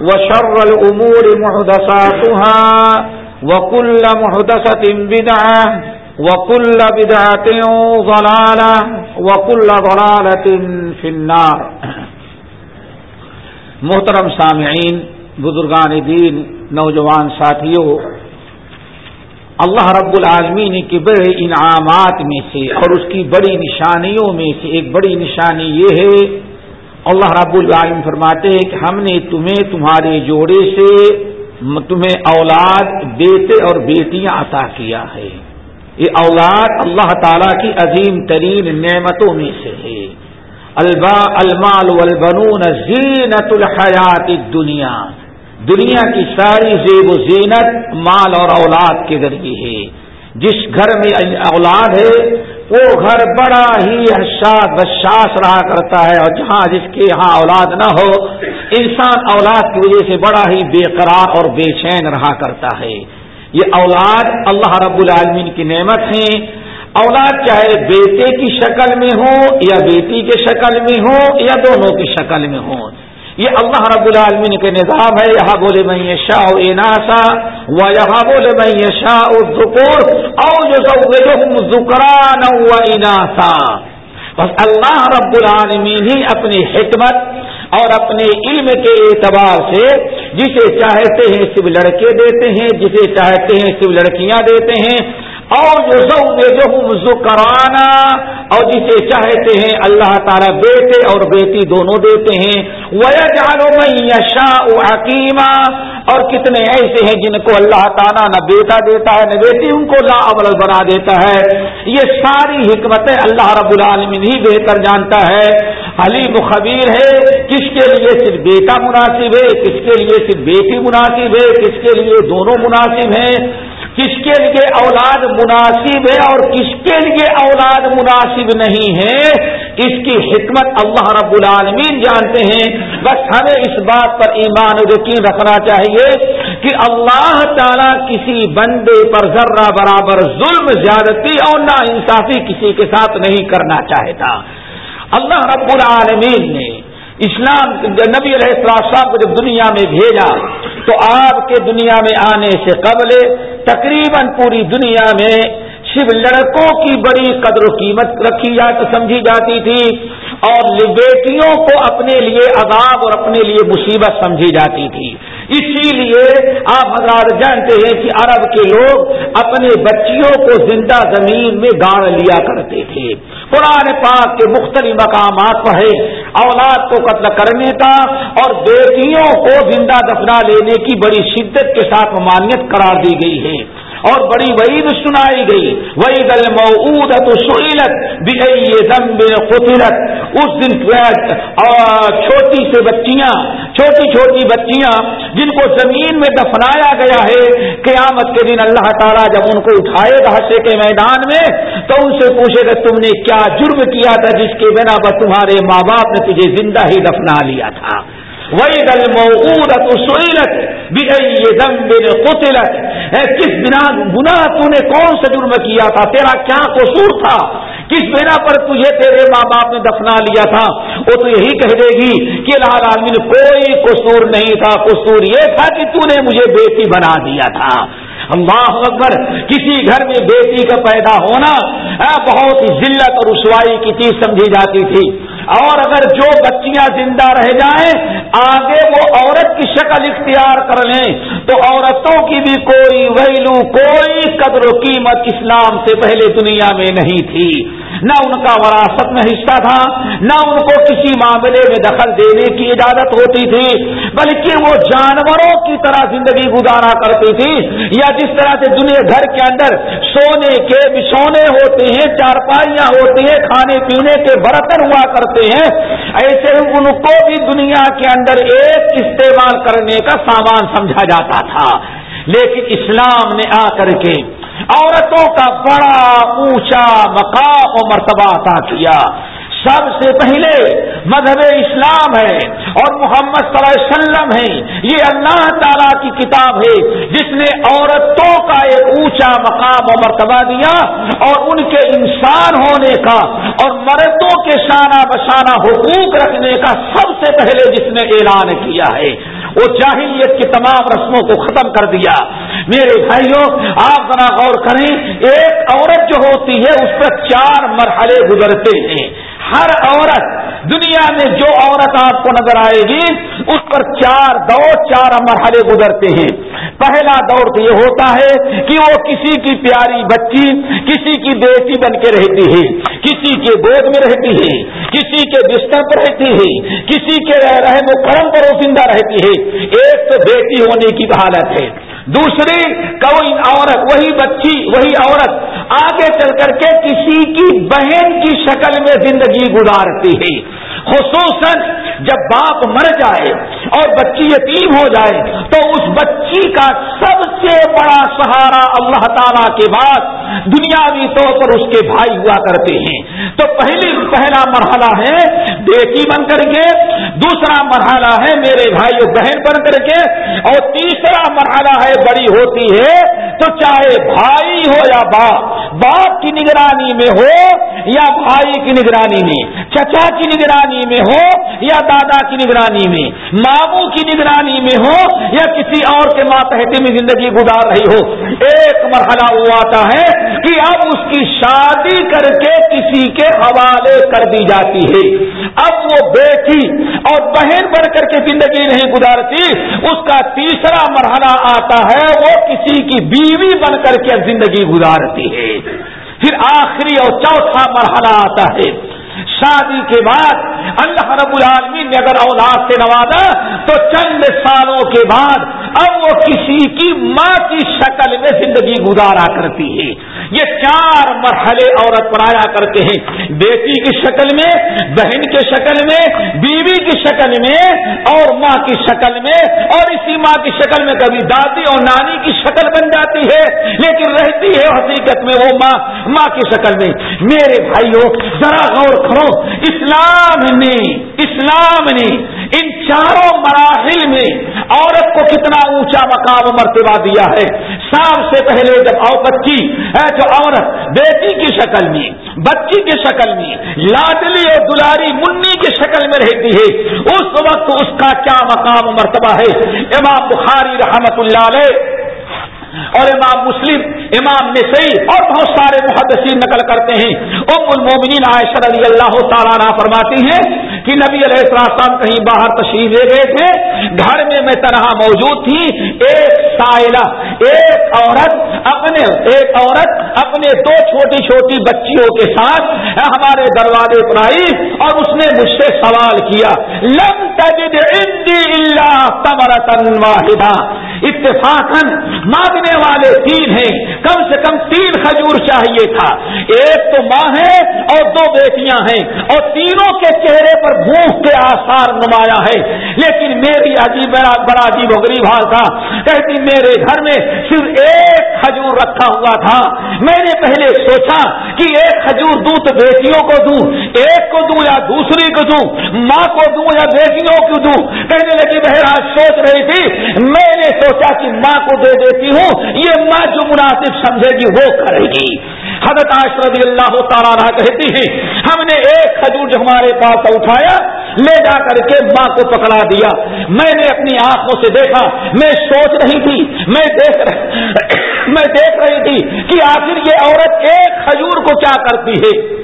وشر الأمور محدثاتها وكل محدثة بدعة وكل بدعة ضلالة وكل ضلالة في النار. محترم سامعین، بزرگان دین، نوجوان ساتھیوں، اللہ رب العالمین کے بڑے انعامات میں سے اور اس کی بڑی نشانیوں میں سے ایک بڑی نشانی یہ ہے اللہ رب العالم فرماتے ہیں کہ ہم نے تمہیں تمہارے جوڑے سے تمہیں اولاد بیٹے اور بیٹیاں عطا کیا ہے۔ یہ اولاد اللہ تعالی کی عظیم ترین نعمتوں میں سے ہے۔ البا المال والبنون زینت الحیات دنیا دنیا کی ساری زیب و زینت مال اور اولاد کے ذریعے ہے۔ جس گھر میں اولاد ہے وہ گھر بڑا ہی حساس بشاس رہا کرتا ہے اور جہاں جس کے یہاں اولاد نہ ہو، انسان اولاد کی وجہ سے بڑا ہی بے قرار اور بے چین رہا کرتا ہے۔ یہ اولاد اللہ رب العالمین کی نعمت ہے اولاد چاہے بیٹے کی شکل میں ہو یا بیٹی کے شکل میں ہو یا دونوں کی شکل میں ہو۔ یہ اللہ رب العالمین کے نظام ہے، یہاں بولے میں یہ شاہ اناسا و یہاں بولے میں یہ شاہ ذکور او جو زکران و اناسا۔ بس اللہ رب العالمین ہی اپنی حکمت اور اپنے علم کے اعتبار سے جسے چاہتے ہیں صرف لڑکے دیتے ہیں، جسے چاہتے ہیں صرف لڑکیاں دیتے ہیں اور جو جو کرانا اور جسے چاہتے ہیں اللہ تعالیٰ بیٹے اور بیٹی دونوں دیتے ہیں۔ وہ جانو میں یشا حکیمہ اور کتنے ایسے ہیں جن کو اللہ تعالیٰ نہ بیٹا دیتا ہے، نہ بیٹی، ان کو لا اول بنا دیتا ہے۔ یہ ساری حکمتیں اللہ رب العالمین ہی بہتر جانتا ہے۔ حلیم خبیر ہے، کس کے لیے صرف بیٹا مناسب ہے، کس کے لیے صرف بیٹی مناسب ہے، کس کے لیے دونوں مناسب ہیں۔ کس کے لیے اولاد مناسب ہے اور کس کے لیے اولاد مناسب نہیں ہے؟ اس کی حکمت اللہ رب العالمین جانتے ہیں۔ بس ہمیں اس بات پر ایمان و یقین رکھنا چاہیے کہ اللہ تعالی کسی بندے پر ذرہ برابر ظلم، زیادتی اور نا انصافی کسی کے ساتھ نہیں کرنا چاہتا۔ اللہ رب العالمین نے اسلام نبی علیہ السلام کو جب دنیا میں بھیجا، تو آپ کے دنیا میں آنے سے قبل تقریباً پوری دنیا میں صرف لڑکوں کی بڑی قدر و قیمت رکھی جاتی سمجھی جاتی تھی اور بیٹیوں کو اپنے لیے عذاب اور اپنے لیے مصیبت سمجھی جاتی تھی۔ اسی لیے آپ حضرات جانتے ہیں کہ عرب کے لوگ اپنے بچیوں کو زندہ زمین میں گاڑ لیا کرتے تھے۔ قرآن پاک کے مختلف مقامات پر ہے۔ اولاد کو قتل کرنے کا اور بیٹیوں کو زندہ دفنا لینے کی بڑی شدت کے ساتھ ممانعت قرار دی گئی ہے۔ اور بڑی وعید سنائی گئی. وعید المعود تو سہیلت بھی اس دن چھوٹی سے بچیاں، چھوٹی چھوٹی بچیاں جن کو زمین میں دفنایا گیا ہے، قیامت کے دن اللہ تعالیٰ جب ان کو اٹھائے گا حصے کے میدان میں، تو ان سے پوچھے گا، تم نے کیا جرم کیا تھا جس کے بنا پر تمہارے ماں باپ نے تجھے زندہ ہی دفنا لیا تھا؟ وہی دل مورت یہ کس بنا، گناہ تو نے کون سا جرم کیا تھا؟ تیرا کیا قصور تھا؟ کس بنا پر تجھے تیرے ماں باپ نے دفنا لیا تھا؟ وہ تو یہی کہہ دے گی کہ لال عالمی کوئی قصور نہیں تھا، قصور یہ تھا کہ تو نے مجھے بیٹی بنا دیا تھا۔ اللہ اکبر، کسی گھر میں بیٹی کا پیدا ہونا بہت ذلت اور رسوائی کی چیز سمجھی جاتی تھی۔ اور اگر جو بچیاں زندہ رہ جائیں، آگے وہ عورت کی شکل اختیار کر لیں۔ تو عورتوں کی بھی کوئی ویلو، کوئی قدر و قیمت اسلام سے پہلے دنیا میں نہیں تھی۔ نہ ان کا وراثت میں حصہ تھا، نہ ان کو کسی معاملے میں دخل دینے کی اجازت ہوتی تھی، بلکہ وہ جانوروں کی طرح زندگی گزارا کرتی تھی۔ یا جس طرح سے دنیا گھر کے اندر سونے کے بچھونے ہوتے ہیں چارپائیاں ہوتی ہیں، کھانے پینے کے برتن ہوا کرتے ہیں، ایسے ان کو بھی دنیا کے اندر ایک استعمال کرنے کا سامان سمجھا جاتا تھا۔ لیکن اسلام نے آ کر کے عورتوں کا بڑا اونچا مقام و مرتبہ عطا کیا۔ سب سے پہلے مذہب اسلام ہے اور محمد صلی اللہ علیہ وسلم ہے یہ اللہ تعالی کی کتاب ہے جس نے عورتوں کا ایک اونچا مقام و مرتبہ دیا اور ان کے انسان ہونے کا اور مردوں کے شانہ بشانہ حقوق رکھنے کا سب سے پہلے جس نے اعلان کیا ہے۔ وہ جاہلیت کی تمام رسموں کو ختم کر دیا۔ میرے بھائیوں آپ ذرا غور کریں، ایک عورت جو ہوتی ہے، اس پر چار مرحلے گزرتے ہیں۔ ہر عورت دنیا میں جو عورت آپ کو نظر آئے گی، اس پر چار دور، چار مرحلے گزرتے ہیں۔ پہلا دور تو یہ ہوتا ہے کہ وہ کسی کی پیاری بچی، کسی کی بیٹی بن کے رہتی ہے۔ کسی کے گود میں رہتی ہے، کسی کے بستر پر رہتی ہے، کسی کے رحم و کرم پر وہ زندہ رہتی ہے۔ ایک تو بیٹی ہونے کی حالت ہے۔ دوسری کوئی عورت، وہی بچی، وہی عورت آگے چل کر کے کسی کی بہن کی شکل میں زندگی گزارتی ہے۔ خصوصاً جب باپ مر جائے اور بچی یتیم ہو جائے تو اس بچی کا سب سے بڑا سہارا اللہ تعالی کے بعد دنیاوی طور پر اس کے بھائی ہوا کرتے ہیں۔ تو پہلی، پہلا مرحلہ ہے بیٹی بن کر کے، دوسرا مرحلہ ہے میرے بھائی بہن بن کر کے، اور تیسرا مرحلہ ہے بڑی ہوتی ہے۔ تو چاہے بھائی ہو یا باپ باپ کی نگرانی میں ہو یا بھائی کی نگرانی میں، چچا کی نگرانی میں ہو یا دادا کی نگرانی میں، ماموں کی نگرانی میں ہو یا کسی اور کے ماتحتی میں زندگی گزار رہی ہو، ایک مرحلہ وہ آتا ہے کہ اب اس کی شادی کر کے کسی کے حوالے کر دی جاتی ہے۔ اب وہ بیٹی اور بہن بڑھ کر کے زندگی نہیں گزارتی، اس کا تیسرا مرحلہ آتا ہے، وہ کسی کی بیوی بن کر کے زندگی گزارتی ہے۔ پھر آخری اور چوتھا مرحلہ آتا ہے۔ شادی کے بعد اللہ رب العالمین نے اگر اولاد سے نوازا تو چند سالوں کے بعد اب وہ کسی کی ماں کی شکل میں زندگی گزارا کرتی ہے۔ یہ چار مرحلے عورت پر آیا کرتے ہیں۔ بیٹی کی شکل میں، بہن کی شکل میں، بیوی کی شکل میں اور ماں کی شکل میں۔ اور اسی ماں کی شکل میں کبھی دادی اور نانی کی شکل بن جاتی ہے۔ لیکن رہتی ہے حقیقت میں وہ ماں۔ ماں کی شکل میں، میرے بھائیوں، ذرا غور کرو اسلام نے اسلام نے ان چاروں مراحل میں عورت کو کتنا اونچا مقام مرتبہ دیا ہے۔ سب سے پہلے جب او بچی جو عورت، بیٹی کی شکل میں، بچی کی شکل میں لاڈلی اور دلاری منی کی شکل میں رہتی ہے، اس وقت اس کا کیا مقام مرتبہ ہے؟ امام بخاری رحمت اللہ علیہ اور امام مسلم، امام نسائی اور بہت سارے محدثین نقل کرتے ہیں۔ ام المومنین عائشہ رضی اللہ تعالیٰ فرماتی ہیں کہ نبی علیہ السلام کہیں باہر تشریف لے گئے تھے۔ گھر میں میں تنہا موجود تھی۔ ایک سائلہ، ایک عورت اپنے، ایک عورت اپنے دو چھوٹی چھوٹی بچیوں کے ساتھ ہمارے دروازے پر آئی اور اس نے مجھ سے سوال کیا۔ لم تجد عندي الا ثمرة واحدة۔ اتفاقا مانگنے والے تین ہیں۔ کم سے کم تین کھجور چاہیے تھا۔ ایک تو ماں ہے اور دو بیٹیاں ہیں اور تینوں کے چہرے پر بھوک کے آثار نمایاں ہے لیکن میری عجیب بڑا عجیب و غریب حال تھا۔ کہتی میرے گھر میں صرف ایک کھجور رکھا ہوا تھا۔ میں نے پہلے سوچا کہ ایک کھجور دوں تو بیٹیوں کو دوں، ایک کو دوں یا دوسری کو دوں، ماں کو دوں یا بیٹیوں کو دوں۔ کہنے لگی بہرحال سوچ رہی تھی، میں نے سوچا کہ ماں کو دے دیتی ہوں، یہ ماں جو مناسب سمجھے گی وہ کرے گی۔ حضرت رضی اللہ تعالیٰ کہتی ہیں، ہم نے ایک کھجور جو ہمارے پاس اٹھایا، لے جا کر کے ماں کو پکڑا دیا۔ میں نے اپنی آنکھوں سے دیکھا، میں سوچ رہی تھی، میں دیکھ رہی میں دیکھ رہی تھی کہ آخر یہ عورت ایک کھجور کو کیا کرتی ہے۔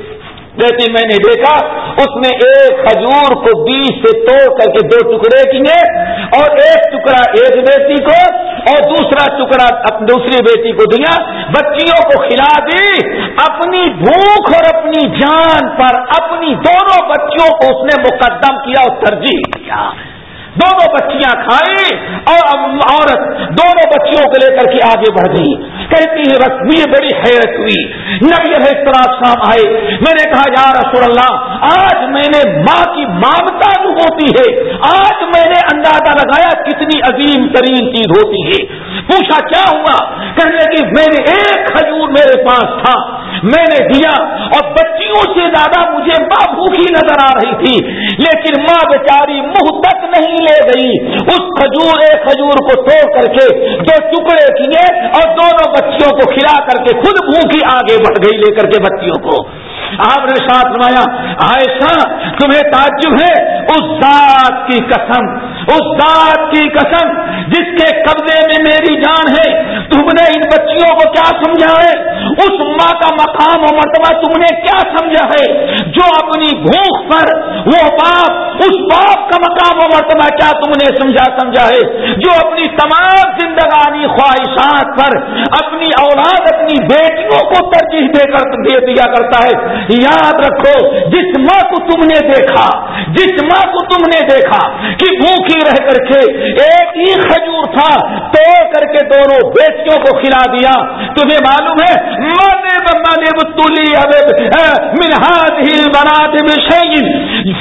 جیسے میں نے دیکھا اس نے ایک کھجور کو بیس سے توڑ کر کے دو ٹکڑے کیے اور ایک ٹکڑا ایک بیٹی کو اور دوسرا ٹکڑا دوسری بیٹی کو دیا۔ بچیوں کو کھلا دی۔ اپنی بھوک اور اپنی جان پر اپنی دونوں بچیوں کو اس نے مقدم کیا اور ترجیح دیا۔ دونوں بچیاں کھائیں اور عورت دونوں بچیوں کو لے کر کے آگے بڑھ گئی۔ کہتی ہے، بس مجھے بڑی حیرت ہوئی۔ نبی ہے شام آئے۔ میں نے کہا، یا رسول اللہ، آج میں نے ماں کی مامتا جو ہوتی ہے، آج میں نے اندازہ لگایا کتنی عظیم ترین چیز ہوتی ہے۔ پوچھا، کیا ہوا؟ کہنے کی میں نے ایک کھجور میرے پاس تھا۔ میں نے دیا اور بچیوں سے زیادہ مجھے ماں بھوکی نظر آ رہی تھی۔ لیکن ماں بیچاری منہ تک نہیں لے گئی۔ اس کھجور، ایک کھجور کو توڑ کر کے دو ٹکڑے کیے اور دونوں بچیوں کو کھلا کر کے خود بھوکی آگے بڑھ گئی، لے کر کے بچیوں کو۔ آپ نے ساتھ روایا عائشہ، تمہیں تعجب ہے، اس ذات کی قسم، اس ذات کی قسم جس کے قبضے میں میری جان ہے، تم نے ان بچیوں کو کیا سمجھا ہے؟ اس ماں کا مقام و مرتبہ تم نے کیا سمجھا ہے؟ جو اپنی بھوک پر وہ باپ، اس باپ کا مقام و مرتبہ کیا تم نے سمجھا سمجھا ہے؟ جو اپنی تمام زندگانی خواہشات پر اپنی اولاد، اپنی بیٹیوں کو ترجیح دے کر دے دیا کرتا ہے یاد رکھو، جس ماں کو تم نے دیکھا، جس ماں کو تم نے دیکھا کہ بھوکی رہ کر کے ایک ہی کھجور تھا توڑ کر کے دونوں بیٹیوں کو کھلا دیا۔ تمہیں معلوم ہے؟ مانے بمانے بتولی منہاد ہل بناد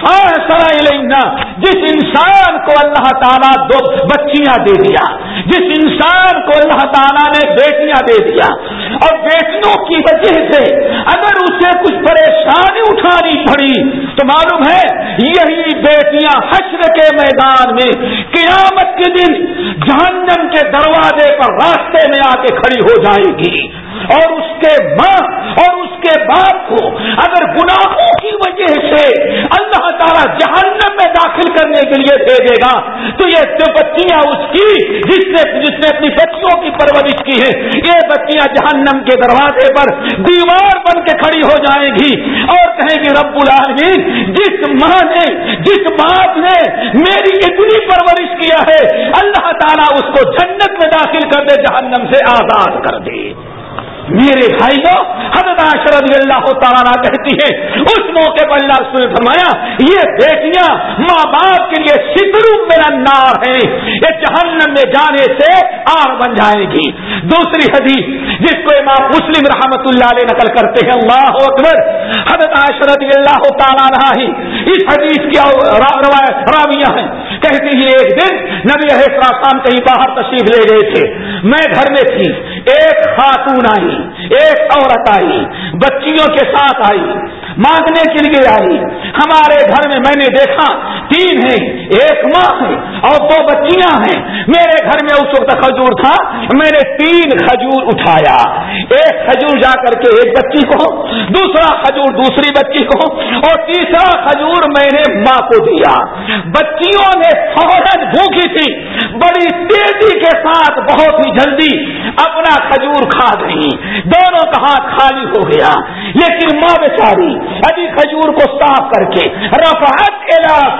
فیصلہ جس انسان کو اللہ تعالیٰ دو بچیاں دے دیا، جس انسان کو اللہ تعالیٰ نے بیٹیاں دے دیا اور بیٹیوں کی وجہ سے اگر اسے کچھ پریشانی اٹھانی پڑی، تو معلوم ہے یہی بیٹیاں حشر کے میدان میں قیامت کے دن جہنم کے دروازے پر راستے میں آ کے کھڑی ہو جائے گی۔ اور اس کے ماں اور اس کے باپ کو اگر گناہوں کی وجہ سے اللہ تعالیٰ جہنم میں داخل کرنے کے لیے بھیجے گا، تو یہ بچیاں اس کی، جس نے جس نے اپنی بچیوں پرورش کی ہے یہ بچیاں جہنم کے دروازے پر دیوار بن کے کھڑی ہو جائیں گی اور کہیں گی رب العالمین، جس ماں نے، جس باپ نے میری اتنی پرورش کیا ہے، اللہ تعالیٰ اس کو جنت میں داخل کر دے، جہنم سے آزاد کر دے۔ میرے بھائی کو حضرت رضی اللہ تعالیٰ کہتی ہے، اس موقع پر اللہ رسول نے فرمایا، یہ بیٹیاں ماں باپ کے لیے سترو میرا نار ہے یہ جہنم میں جانے سے آر بن جائے گی۔ دوسری حدیث، جس کو امام مسلم رحمت اللہ علیہ نقل کرتے ہیں، اللہ اکبر، حضرت رضی اللہ تعالیٰ رہا ہی اس حدیث کی راویہ ہیں۔ کہتی ہے ایک دن نبی احسرام کہیں باہر تشریف لے گئے تھے۔ میں گھر میں تھی، ایک خاتون آئی۔ ایک عورت آئی، بچیوں کے ساتھ آئی، مانگنے کے لیے آئی۔ ہمارے گھر میں میں نے دیکھا، تین ہیں، ایک ماں ہے اور دو بچیاں ہیں۔ میرے گھر میں اس وقت کھجور تھا، میں نے تین کھجور اٹھایا۔ ایک کھجور جا کر کے ایک بچی کو، دوسرا کھجور دوسری بچی کو، اور تیسرا کھجور میں نے ماں کو دیا۔ بچیوں نے فوراً بھوکی تھی بڑی تیزی کے ساتھ بہت ہی جلدی اپنا کھجور کھا گئی۔ دونوں کا ہاتھ خالی ہو گیا۔ لیکن ماں بیچاری، ابھی کھجور کو صاف کر کے رفعت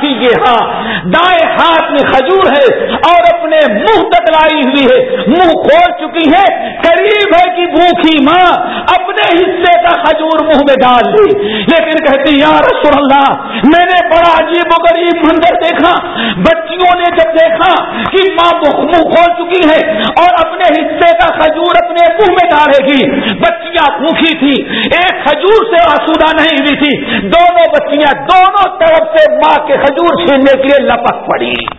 کیجیے ہاں دائیں ہاتھ میں کھجور ہے اور اپنے منہ تک لائی ہوئی ہے۔ منہ کھول چکی ہے۔ قریب ہے کہ بھوکھی ماں اپنے حصے کا کھجور منہ میں ڈال دی لیکن کہتی یا رسول اللہ، میں نے بڑا عجیب و غریب منظر دیکھا۔ بچیوں نے جب دیکھا کہ ماں مخ ہو چکی ہے اور اپنے حصے کا کھجور اپنے منہ میں ڈالے گی۔ بچیاں بھوکھی تھی۔ ایک کھجور سے آسودہ نہیں ہوئی تھی۔ دونوں بچیاں دونوں طرف سے ماں کے کھجور چھیننے کے لیے لپک پڑی۔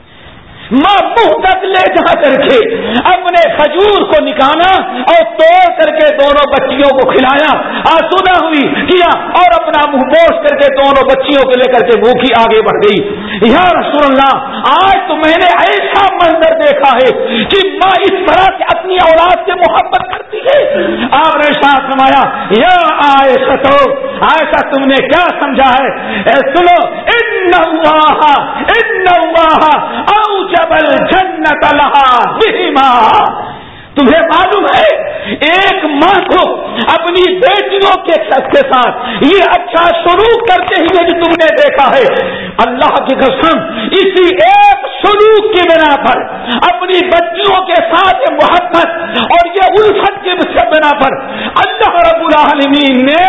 ماں منہ تک لے جا کر کے اپنے کھجور کو نکالا اور توڑ کر کے دونوں بچیوں کو کھلایا۔ آسودہ ہوئی، کیا؟ اور اپنا منہ بوش کر کے دونوں بچیوں کو لے کر کے بھوکھی آگے بڑھ گئی۔ یا رسول اللہ، آج تو میں نے ایسا منظر دیکھا ہے کہ ماں اس طرح سے اپنی اولاد سے محبت کرتی ہے۔ آپ نے ساتھ نمایا یا آئے ستو ایسا تم نے کیا سمجھا ہے؟ اے سنو ان اللہ ان اللہ اوجب الجنت لہا بہما تمہیں معلوم ہے، ایک ماں کو اپنی بیٹیوں کے ساتھ یہ اچھا سلوک کرتے ہوئے جو تم نے دیکھا ہے، اللہ کی قسم، اسی ایک سلوک کی بنا پر اپنی بچیوں کے ساتھ یہ محبت اور یہ الفت کے بنا پر اللہ رب العالمین نے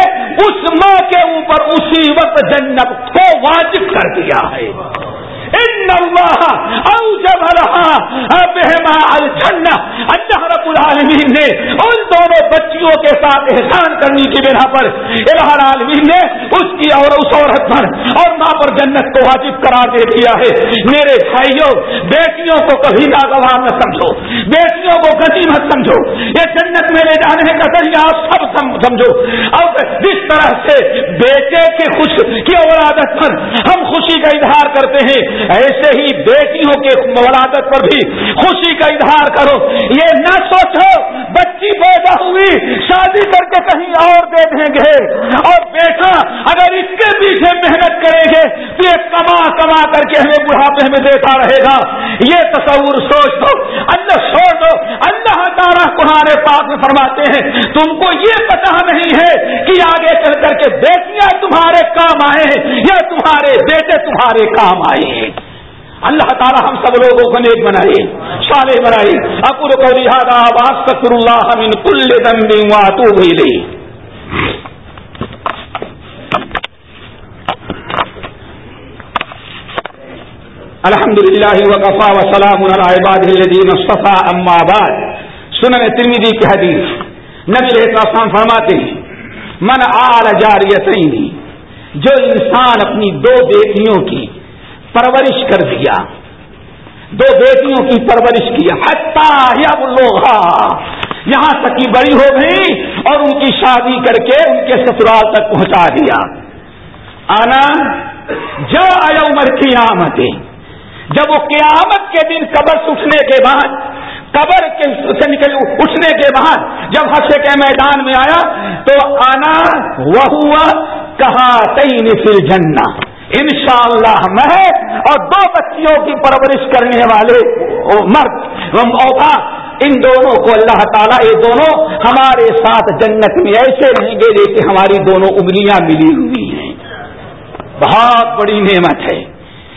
اس ماں کے اوپر اسی وقت جنت کو واجب کر دیا ہے۔ اللہ رب العالمین نے ان دونوں بچیوں کے ساتھ احسان کرنے کی بنا پر الہ العالمین نے اس کی اور اس عورت پر اور ماں پر جنت کو واجب قرار دے دیا ہے۔ میرے بھائیوں، بیٹیوں کو کبھی ناگوار نہ سمجھو۔ بیٹیوں کو گتی مت سمجھو۔ یہ جنت میں لے جانے کا ذریعہ آپ سب سمجھو۔ اب جس طرح سے بیٹے کے خوش کی ولادت پر ہم خوشی کا اظہار کرتے ہیں ایسے ہی بیٹیوں کے ولادت پر بھی خوشی کا اظہار کرو۔ یہ نہ سوچو بچی پیدا ہوئی، شادی کر کے کہیں اور دے دیں گے۔ اور بیٹا اگر اس کے پیچھے محنت کریں گے تو یہ کما کما کر کے ہمیں بڑھاپے میں دیتا رہے گا۔ یہ تصور سوچ دو، اللہ چھوڑ دو۔ اللہ تعالیٰ قرآن پاک میں فرماتے ہیں، تم کو یہ پتا نہیں ہے کہ آگے چل کر کے بیٹیاں تمہارے کام آئے ہیں یا تمہارے بیٹے تمہارے کام آئے ہیں اللہ تعالی ہم سب لوگوں کو نیک بنائے، صالح بنائے۔ اکر کو لہٰذا آواز اللہ من کل دمبی واتو بھی لی الحمد للہ وقفا وسلام عباد الدین صفا اما آباد سنن ترمیدی کی حدیث۔ نبی رہتا سام فرماتے ہیں، من آل جاریتین، جو انسان اپنی دو بیٹیوں کی پرورش کر دیا۔ دو بیٹیوں کی پرورش کیا یا لوگ یہاں تک کی بڑی ہو گئی اور ان کی شادی کر کے ان کے سسرال تک پہنچا دیا۔ آنا، جا آیا عمر قیامت جب وہ قیامت کے دن قبر اٹھنے کے بعد، قبر کے سے نکل اٹھنے کے بعد جب ہنسے کے میدان میں آیا، تو آنا وہ ہوا کہا تین پھر جھنڈا انشاءاللہ اللہ میں اور دو بچیوں کی پرورش کرنے والے مرد اوقا ان دونوں کو اللہ تعالیٰ، یہ دونوں ہمارے ساتھ جنت میں ایسے رہیں گے جیسے ہماری دونوں انگلیاں ملی ہوئی ہیں۔ بہت بڑی نعمت ہے۔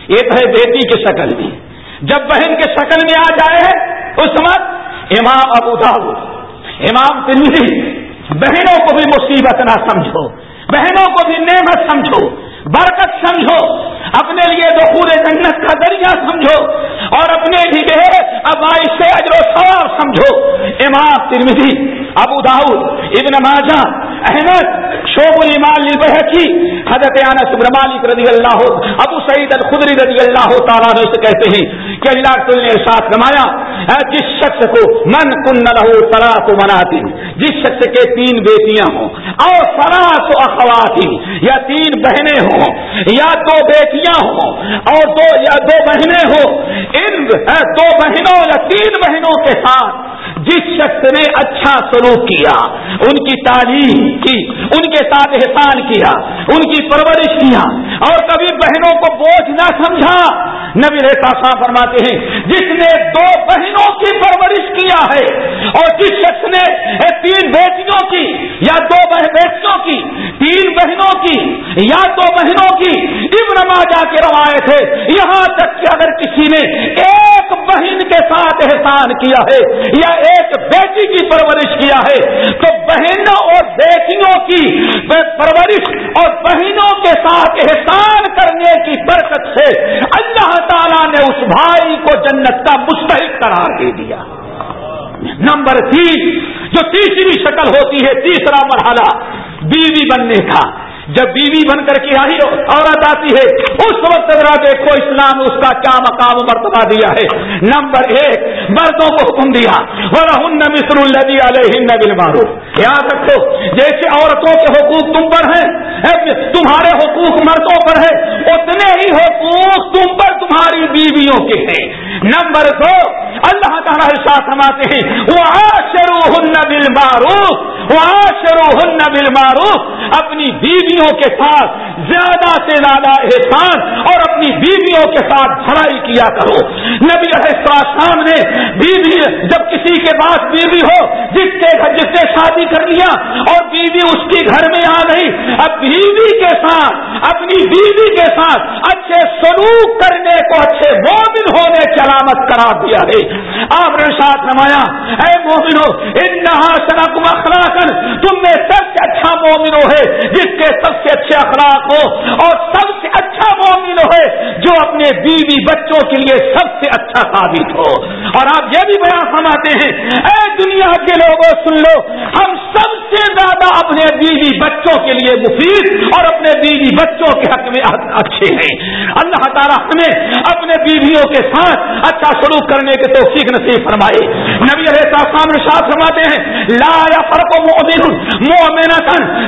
ایک ہے بیٹی کی شکل میں۔ جب بہن کے شکل میں آ جائے اس وقت امام ابو داؤد، امام تنوی بہنوں کو بھی مصیبت نہ سمجھو۔ بہنوں کو بھی نعمت سمجھو۔ برکت سمجھو، اپنے لیے تو پورے جنت کا ذریعہ سمجھو، اور اپنے لیے ابائی سے اجر و ثواب سمجھو۔ امام ترمدی ابو داؤد، ابن ماجہ احمد شوب المان بحقی حضرت انس بن مالک رضی اللہ ابو سعید الخدری رضی اللہ تعالیٰ سے کہتے ہیں کہ اللہ نے ساتھ نمایا جس شخص کو من کن لہو سرا کو مناتی، جس شخص کے تین بیٹیاں ہوں اور سرا تو اخواتی یا تین بہنیں ہوں ہوں یا دو بیٹیاں ہوں اور دو یا دو بہنیں ہوں، ان دو بہنوں یا تین بہنوں کے ساتھ جس شخص نے اچھا سلوک کیا، ان کی تعلیم کی، ان کے ساتھ احسان کیا، ان کی پرورش کیا، اور کبھی بہنوں کو بوجھ نہ سمجھا۔ نبی ریتا صاحب فرماتے ہیں، جس نے دو بہنوں کی پرورش کیا ہے، اور جس شخص نے تین بیٹیوں کی یا دو بیٹیوں کی، تین بہنوں کی یا دو بہنوں کی ابن ماجا کے روایت ہے یہاں تک کہ اگر کسی نے ایک بہن کے ساتھ احسان کیا ہے یا ایک بیٹی کی پرورش کیا ہے، تو بہنوں اور بیٹیوں کی پرورش اور بہنوں کے ساتھ احسان کرنے کی برکت سے اللہ تعالیٰ نے اس بھائی کو جنت کا مستحق قرار دے دیا۔ نمبر تین، جو تیسری شکل ہوتی ہے، تیسرا مرحلہ بیوی بننے کا۔ جب بیوی بن کر کے آئی عورت آتی ہے، اس وقت ذرا دیکھو اسلام اس کا کیا مقام مرتبہ دیا ہے۔ نمبر ایک، مردوں کو حکم دیا۔ مصر الدی علیہ بل مارو یاد رکھو، جیسے عورتوں کے حقوق تم پر ہیں تمہارے حقوق مردوں پر ہے اتنے ہی حقوق تم پر تمہاری بیویوں کے ہیں۔ نمبر دو، اللہ تعالیٰ ساتھ سماتے ہیں وہ آشرو ہن بل معروف وہ آشرو ہن بل معروف اپنی بیویوں کے ساتھ زیادہ سے زیادہ احسان اور اپنی بیویوں کے ساتھ بھلائی کیا کرو۔ نبی السلام نے بیوی جب کسی کے پاس بیوی ہو، جس کے جس سے شادی کر لیا اور بیوی اس کی گھر میں آ گئی، اب بیوی کے ساتھ، اپنی بیوی کے ساتھ اچھے سلوک کرنے کو اچھے مومن ہونے کی علامت کرا دیا ہے۔ آپ نے ساتھ نمایا اے مومنو ان اخلاقن تم میں سب سے اچھا مومنو ہے جس کے سب سے اچھے اخلاق ہو اور سب سے اچھا مومن ہے جو اپنے بیوی بچوں کے لیے سب سے اچھا ثابت ہو۔ اور آپ یہ بھی بیان فرماتے ہیں، اے دنیا کے لوگوں، سن لو، ہم سب سے زیادہ اپنے بیوی بچوں کے لیے مفید اور اپنے بیوی بچوں کے حق میں اچھے ہیں۔ اللہ تعالیٰ ہمیں اپنے بیویوں کے ساتھ اچھا سلوک کرنے کے توفیق نصیب فرمائے۔ نبی علیہ السلام ساتھ فرماتے ہیں، لا یا فرق مومن مومن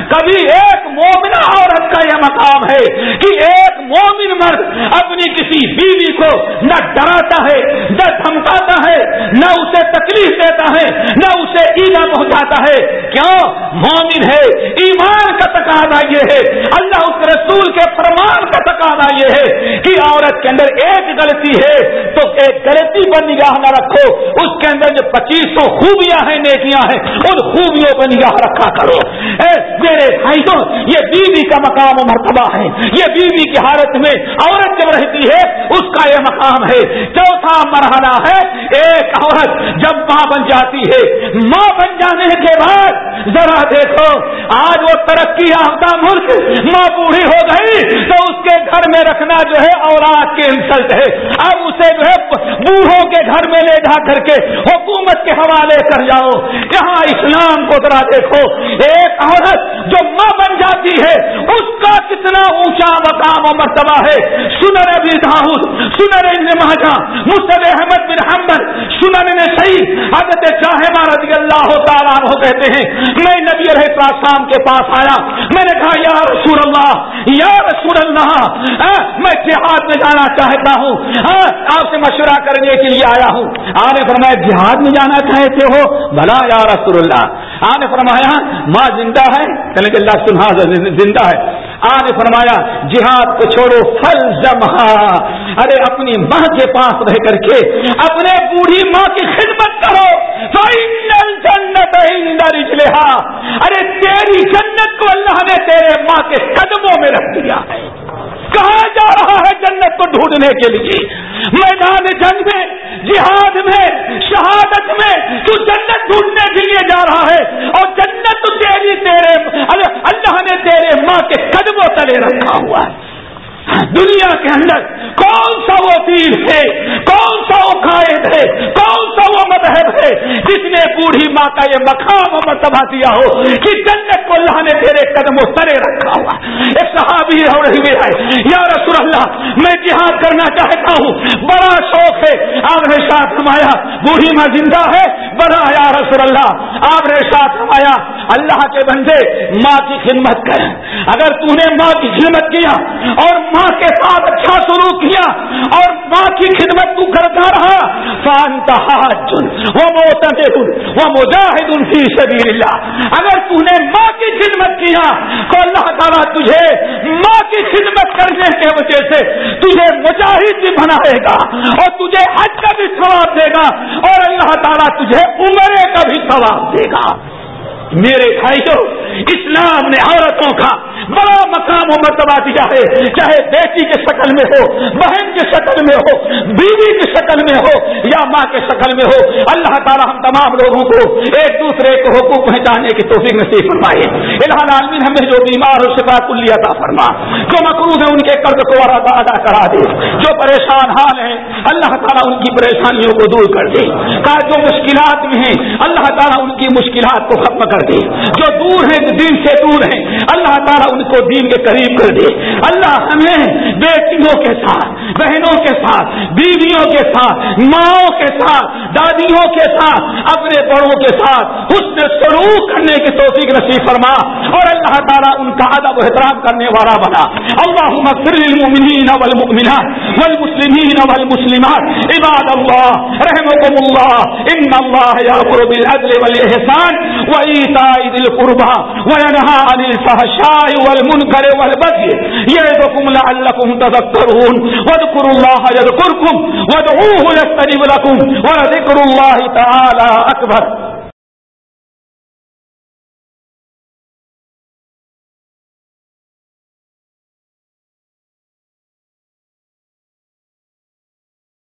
کبھی ایک مومنہ عورت کا یہ مقام ہے کہ ایک مومن مرد اپنی کسی بیوی کو نہ ڈراتا ہے، نہ دھمکاتا ہے، نہ اسے تکلیف دیتا ہے، نہ اسے اینا پہنچاتا ہے۔ کیوں؟ مومن ہے، ایمان کا تقاضا یہ ہے، اللہ اس رسول کے فرمان کا تقاضا یہ ہے کہ عورت کے اندر ایک غلطی ہے تو ایک غلطی پر نگاہ نہ رکھو۔ اس کے اندر جو پچیس سو خوبیاں ہیں، نیکیاں ہیں، ان خوبیوں پر نگاہ رکھا کرو۔ اے میرے بھائیوں، یہ بیوی کا مقام و مرتبہ ہے۔ یہ بیوی کی حالت میں عورت جب رہتی ہے، اس کا یہ مقام ہے۔ چوتھا مرحلہ ہے، ایک عورت جب ماں بن جاتی ہے، ماں بن جانے کے بعد ذرا دیکھو، آج وہ ترقی یافتہ ملک ماں بوڑھی ہو گئی، تو اس کے گھر میں رکھنا جو ہے اولاد کی انسلٹ ہے۔ اب اسے جو ہے بوڑھوں کے گھر میں لے جا کر کے حکومت کے حوالے کر جاؤ۔ یہاں اسلام کو ذرا دیکھو، ایک عورت جو ماں بن جاتی ہے، اس کا کتنا اونچا مقام و مرتبہ ہے۔ سنر ابھی داؤد سنر ماجہ مصد احمد بن حمد سنر نے صحیح حضرت چاہے رضی اللہ تعالیٰ کہتے ہیں شام کے پاس آیا۔ میں نے کہا، یا رسول اللہ، یا رسول اللہ میں جہاد میں جانا چاہتا ہوں۔ آپ سے مشورہ کرنے کے لیے آیا ہوں۔ آپ نے فرمایا، جہاد میں جانا چاہتے ہو؟ بھلا یا رسول اللہ۔ آپ نے فرمایا، ماں زندہ ہے۔ کہ اللہ سنہا، زندہ ہے۔ آپ نے فرمایا، جہاد کو چھوڑو، فل جمہا ارے، اپنی ماں کے پاس رہ کر کے اپنے بوڑھی ماں کی خدمت کرو۔ جنت ارے، تیری جنت کو اللہ نے تیرے ماں کے قدموں میں رکھ دیا ہے۔ کہاں جا رہا ہے جنت کو ڈھونڈنے کے لیے؟ میدان جنگ میں، جہاد میں، شہادت میں تو جنت ڈھونڈنے کے لیے جا رہا ہے۔ اور جنت تیری تیرے اللہ نے تیرے ماں کے قدموں تلے رکھا ہوا ہے دنیا کے اندر کون سا وہ تیر ہے؟ کون سا وہ قائد ہے؟ کون سا وہ مذہب ہے؟ جس نے بوڑھی ماں کا یہ مقام مرتبہ دیا ہو، کہ جنت کو اللہ نے تیرے قدم و سرے رکھا ہوا ایک صحابی اور ہوئے ہے یا رسول اللہ، میں جہاد کرنا چاہتا ہوں۔ بڑا شوق ہے۔ آپ نے ساتھ نمایا بوڑھی ماں زندہ ہے؟ بڑا، یا رسول اللہ، آپ نے ساتھ نمایا اللہ کے بندے ماں کی خدمت کر اگر تو نے ماں کی خدمت کیا اور ماں کے ساتھ اچھا شروع کیا اور ماں کی خدمت تو کرتا رہا وہ وہ مجاہد ان شبیر اللہ اگر تو نے ماں کی خدمت کیا تو اللہ تعالیٰ تجھے ماں کی خدمت کرنے کے وجہ سے تجھے مجاہد بھی بنائے گا اور تجھے حج کا بھی ثواب دے گا اور اللہ تعالیٰ تجھے عمرے کا بھی ثواب دے گا۔ میرے بھائیوں، اسلام نے عورتوں کا بڑا مقام و مرتبہ دیا ہے۔ چاہے بیٹی کے شکل میں ہو، بہن کے شکل میں ہو، بیوی کی شکل میں ہو یا ماں کے شکل میں ہو، اللہ تعالیٰ ہم تمام لوگوں کو ایک دوسرے کو حقوق پہنچانے کی توفیق نصیب فرمائے۔ الحال عالمین ہمیں جو بیمار ہو شفا کلی عطا فرما، جو مقروض ہے ان کے قرض کو ادا کرا دے۔ جو پریشان حال ہیں، اللہ تعالیٰ ان کی پریشانیوں کو دور کر دے۔ جو مشکلات میں ہیں، اللہ تعالیٰ ان کی مشکلات کو ختم کر دے جو دور ہیں دین سے دور ہیں، اللہ تعالیٰ ان کو دین کے قریب کر دے۔ اللہ ہمیں بیٹیوں کے ساتھ، بہنوں کے ساتھ، بیویوں کے ساتھ، ماؤں کے ساتھ، دادیوں کے ساتھ، اپنے بڑوں کے ساتھ حسن سلوک کرنے کی توفیق نصیب فرما اور اللہ تعالیٰ ان کا ادب احترام کرنے والا بنا۔ اللہ للمؤمنین والمؤمنات والمسلمین والمسلمات۔ عباد اللہ رحمكم اللہ، ان اللہ یامر بالعدل والاحسان۔ وایتاء ذی القربى وینهى عن الفحشاء والمنکر والبغی یعظکم لعلکم تذکرون واذکروا الله یذکرکم وادعوه یستجب لکم ولذكر الله تعالی اکبر